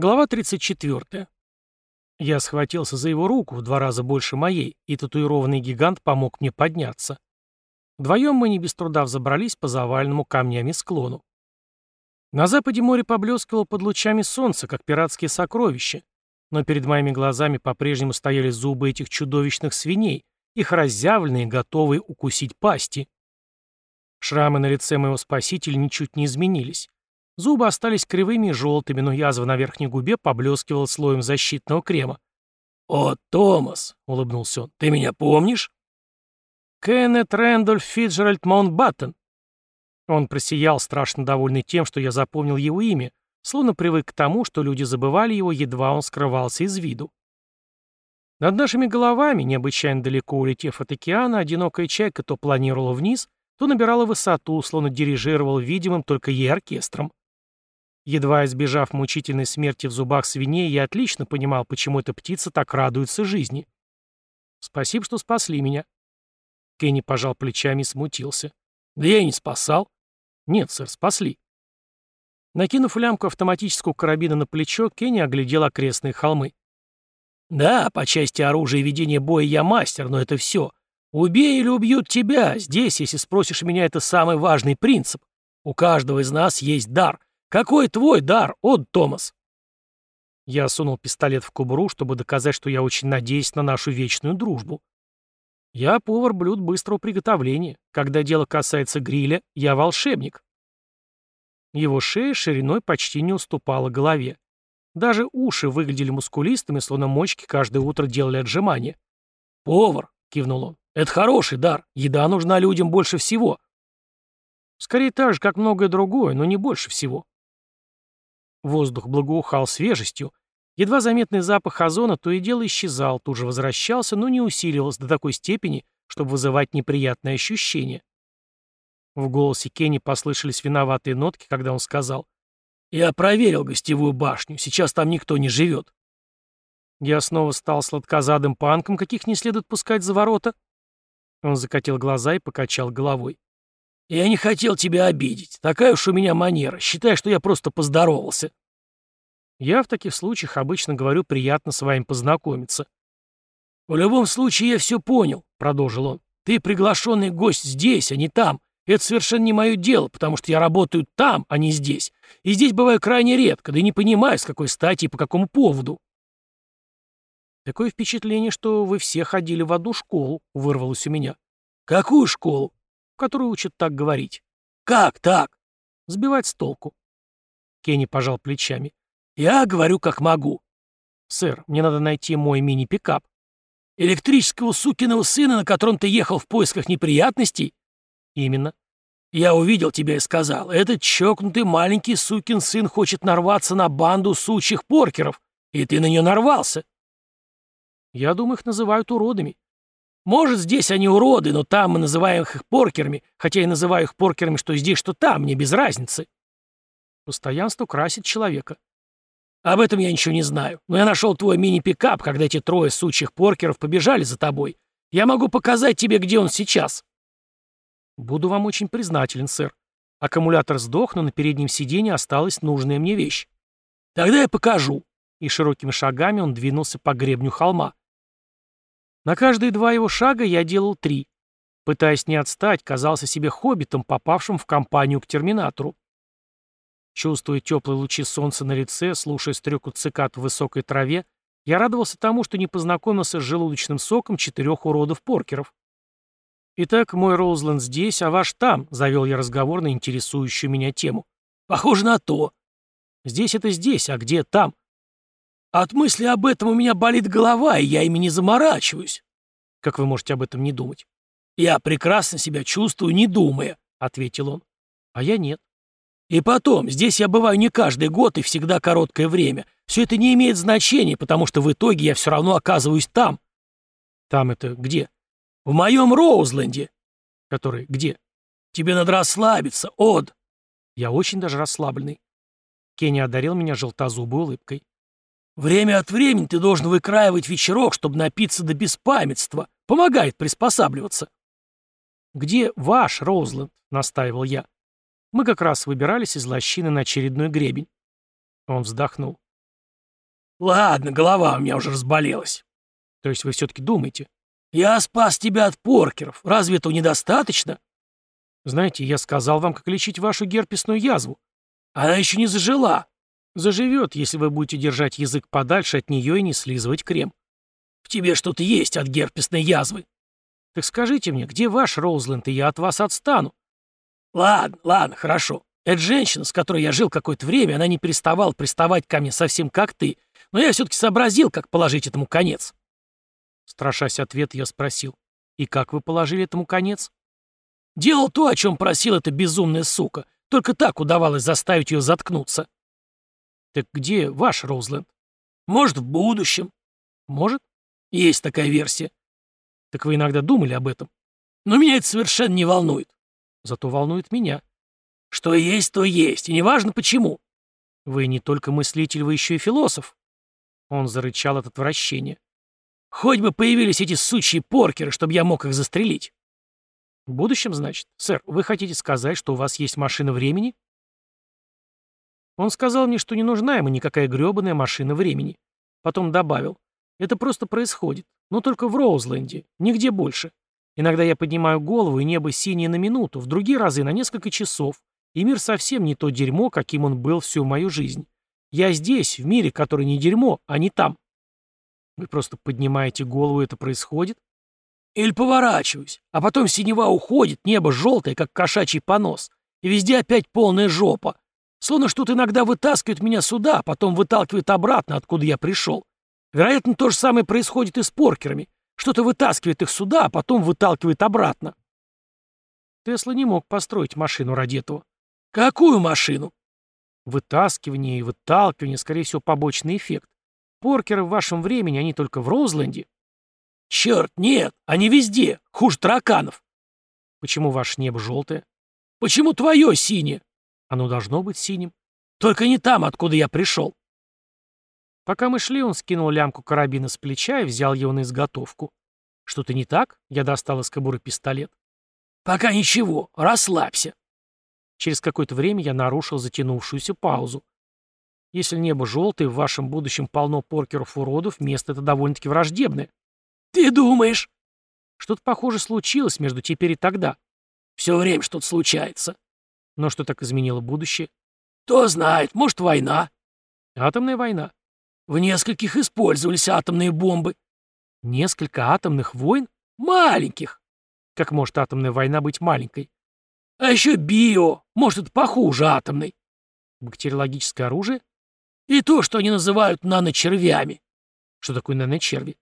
Глава 34. Я схватился за его руку, в два раза больше моей, и татуированный гигант помог мне подняться. Вдвоем мы не без труда взобрались по заваленному камнями склону. На западе море поблескивало под лучами солнца, как пиратские сокровища, но перед моими глазами по-прежнему стояли зубы этих чудовищных свиней, их разъявленные, готовые укусить пасти. Шрамы на лице моего спасителя ничуть не изменились. Зубы остались кривыми и желтыми, но язва на верхней губе поблескивала слоем защитного крема. «О, Томас!» — улыбнулся он. «Ты меня помнишь?» «Кеннет Рэндольф Фиджеральд Маунтбаттен». Он просиял, страшно довольный тем, что я запомнил его имя, словно привык к тому, что люди забывали его, едва он скрывался из виду. Над нашими головами, необычайно далеко улетев от океана, одинокая чайка то планировала вниз, то набирала высоту, словно дирижировал видимым только ей оркестром. Едва избежав мучительной смерти в зубах свиней, я отлично понимал, почему эта птица так радуется жизни. Спасибо, что спасли меня. Кенни пожал плечами и смутился. Да я и не спасал. Нет, сэр, спасли. Накинув лямку автоматического карабина на плечо, Кенни оглядел окрестные холмы. «Да, по части оружия и ведения боя я мастер, но это все. Убей или убьют тебя. Здесь, если спросишь меня, это самый важный принцип. У каждого из нас есть дар. «Какой твой дар, Од Томас?» Я сунул пистолет в кобуру, чтобы доказать, что я очень надеюсь на нашу вечную дружбу. Я повар блюд быстрого приготовления. Когда дело касается гриля, я волшебник. Его шея шириной почти не уступала голове. Даже уши выглядели мускулистыми, словно мочки каждое утро делали отжимания. «Повар», — кивнул он, — «это хороший дар. Еда нужна людям больше всего». Скорее так же, как многое другое, но не больше всего. Воздух благоухал свежестью. Едва заметный запах озона то и дело исчезал, тут же возвращался, но не усиливался до такой степени, чтобы вызывать неприятные ощущения. В голосе Кенни послышались виноватые нотки, когда он сказал «Я проверил гостевую башню, сейчас там никто не живет». Я снова стал сладкозадым панком, каких не следует пускать за ворота. Он закатил глаза и покачал головой. «Я не хотел тебя обидеть. Такая уж у меня манера. Считай, что я просто поздоровался». Я в таких случаях обычно говорю «приятно с вами познакомиться». «В любом случае я все понял», — продолжил он. «Ты приглашенный гость здесь, а не там. Это совершенно не мое дело, потому что я работаю там, а не здесь. И здесь бываю крайне редко, да и не понимаю, с какой стати и по какому поводу». «Такое впечатление, что вы все ходили в одну школу», — вырвалось у меня. «Какую школу?» Которую учат так говорить. «Как так?» Сбивать с толку. Кенни пожал плечами. «Я говорю, как могу». «Сэр, мне надо найти мой мини-пикап». «Электрического сукиного сына, на котором ты ехал в поисках неприятностей?» «Именно». «Я увидел тебя и сказал, этот чокнутый маленький сукин сын хочет нарваться на банду сучьих поркеров, и ты на нее нарвался». «Я думаю, их называют уродами». Может, здесь они уроды, но там мы называем их поркерами, хотя и называю их поркерами, что здесь, что там, мне без разницы. Постоянство красит человека. Об этом я ничего не знаю, но я нашел твой мини-пикап, когда эти трое сучьих поркеров побежали за тобой. Я могу показать тебе, где он сейчас. Буду вам очень признателен, сэр. Аккумулятор сдох, но на переднем сиденье осталась нужная мне вещь. Тогда я покажу. И широкими шагами он двинулся по гребню холма. На каждые два его шага я делал три. Пытаясь не отстать, казался себе хоббитом, попавшим в компанию к терминатору. Чувствуя теплые лучи солнца на лице, слушая стрекот цикад в высокой траве, я радовался тому, что не познакомился с желудочным соком четырех уродов-поркеров. «Итак, мой Роузленд здесь, а ваш там», — завел я разговор на интересующую меня тему. «Похоже на то». «Здесь это здесь, а где там?» От мысли об этом у меня болит голова, и я ими не заморачиваюсь. Как вы можете об этом не думать? Я прекрасно себя чувствую, не думая, ответил он. А я нет. И потом, здесь я бываю не каждый год и всегда короткое время. Все это не имеет значения, потому что в итоге я все равно оказываюсь там. Там это где? В моем Роузленде. Который где? Тебе надо расслабиться, Од. Я очень даже расслабленный. Кенни одарил меня желтозубой улыбкой. Время от времени ты должен выкраивать вечерок, чтобы напиться до беспамятства. Помогает приспосабливаться. «Где ваш Роузленд?» — настаивал я. Мы как раз выбирались из лощины на очередной гребень. Он вздохнул. Ладно, голова у меня уже разболелась. То есть вы все-таки думаете? Я спас тебя от поркеров. Разве этого недостаточно? Знаете, я сказал вам, как лечить вашу герпесную язву. Она еще не зажила. Заживет, если вы будете держать язык подальше от нее и не слизывать крем. В тебе что-то есть от герпесной язвы. Так скажите мне, где ваш Роузленд, и я от вас отстану? Ладно, ладно, хорошо. Эта женщина, с которой я жил какое-то время, она не переставала приставать ко мне совсем как ты, но я все-таки сообразил, как положить этому конец. Страшась ответ, я спросил. И как вы положили этому конец? Делал то, о чем просил эта безумная сука. Только так удавалось заставить ее заткнуться. Так где ваш Роузленд? Может, в будущем. Может? Есть такая версия. Так вы иногда думали об этом? Но меня это совершенно не волнует. Зато волнует меня. Что есть, то есть, и неважно почему. Вы не только мыслитель, вы еще и философ. Он зарычал от отвращения. Хоть бы появились эти сучьи поркеры, чтобы я мог их застрелить. В будущем, значит? Сэр, вы хотите сказать, что у вас есть машина времени? Он сказал мне, что не нужна ему никакая грёбаная машина времени. Потом добавил. Это просто происходит. Но только в Роузленде. Нигде больше. Иногда я поднимаю голову, и небо синее на минуту, в другие разы на несколько часов. И мир совсем не то дерьмо, каким он был всю мою жизнь. Я здесь, в мире, который не дерьмо, а не там. Вы просто поднимаете голову, и это происходит? Или поворачиваюсь, а потом синева уходит, небо желтое, как кошачий понос, и везде опять полная жопа. Словно что-то иногда вытаскивает меня сюда, а потом выталкивает обратно, откуда я пришел. Вероятно, то же самое происходит и с поркерами. Что-то вытаскивает их сюда, а потом выталкивает обратно. Тесла не мог построить машину ради этого. Какую машину? Вытаскивание и выталкивание, скорее всего, побочный эффект. Поркеры в вашем времени, они только в Роузленде. Черт, нет, они везде, хуже тараканов. Почему ваше небо желтое? Почему твое синее? Оно должно быть синим. Только не там, откуда я пришел. Пока мы шли, он скинул лямку карабина с плеча и взял его на изготовку. Что-то не так? Я достал из кобуры пистолет. Пока ничего, расслабься. Через какое-то время я нарушил затянувшуюся паузу. Если небо желтое, в вашем будущем полно поркеров-уродов, место это довольно-таки враждебное. Ты думаешь? Что-то похоже случилось между теперь и тогда. Все время что-то случается. Но что так изменило будущее? Кто знает, может, война. Атомная война. В нескольких использовались атомные бомбы. Несколько атомных войн? Маленьких. Как может атомная война быть маленькой? А еще био. Может, это похуже атомной. Бактериологическое оружие? И то, что они называют наночервями. Что такое наночерви?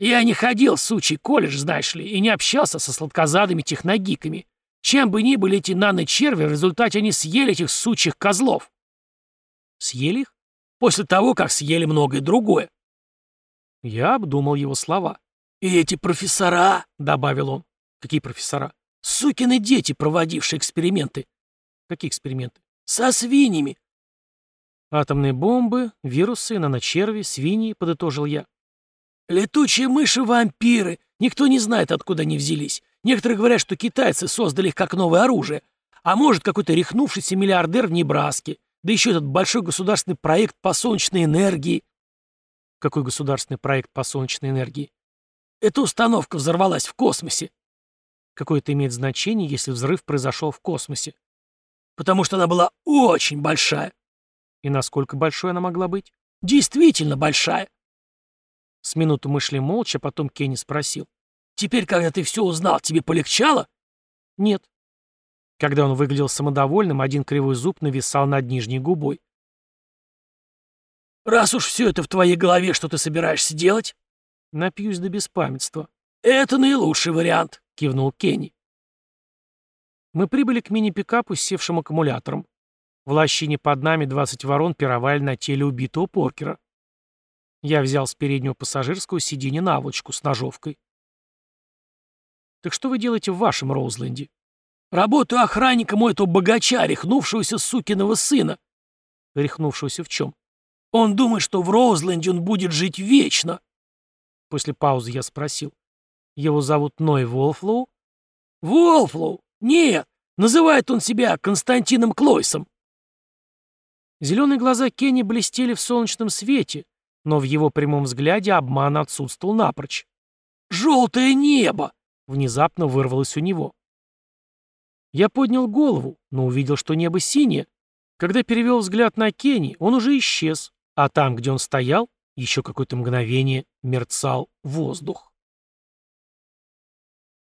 Я не ходил в сучий колледж, знаешь ли, и не общался со сладкозадыми техногиками. Чем бы ни были эти наночерви, в результате они съели этих сучьих козлов. Съели их? После того, как съели многое другое. Я обдумал его слова. «И эти профессора», — добавил он. «Какие профессора?» «Сукины дети, проводившие эксперименты». «Какие эксперименты?» «Со свиньями. «Атомные бомбы, вирусы, наночерви, свиньи», — подытожил я. «Летучие мыши-вампиры. Никто не знает, откуда они взялись. Некоторые говорят, что китайцы создали их как новое оружие. А может, какой-то рехнувшийся миллиардер в Небраске. Да еще этот большой государственный проект по солнечной энергии». «Какой государственный проект по солнечной энергии?» «Эта установка взорвалась в космосе». «Какое это имеет значение, если взрыв произошел в космосе?» «Потому что она была очень большая». И насколько большой она могла быть? Действительно большая. С минуту мы шли молча, потом Кенни спросил. Теперь, когда ты все узнал, тебе полегчало? Нет. Когда он выглядел самодовольным, один кривой зуб нависал над нижней губой. Раз уж все это в твоей голове, что ты собираешься делать? Напьюсь до беспамятства. Это наилучший вариант, кивнул Кенни. Мы прибыли к мини-пикапу с севшим аккумулятором. В лощине под нами 20 ворон пировали на теле убитого поркера. Я взял с переднего пассажирского сиденья наволочку с ножовкой. «Так что вы делаете в вашем Роузленде?» «Работаю охранником у этого богача, рехнувшегося сукиного сына». «Рехнувшегося в чем?» «Он думает, что в Роузленде он будет жить вечно». После паузы я спросил. «Его зовут Ной Волфлоу?» «Волфлоу? Нет, называет он себя Константином Клойсом». Зеленые глаза Кенни блестели в солнечном свете, но в его прямом взгляде обман отсутствовал напрочь. «Желтое небо!» — внезапно вырвалось у него. Я поднял голову, но увидел, что небо синее. Когда перевел взгляд на Кенни, он уже исчез, а там, где он стоял, еще какое-то мгновение мерцал воздух.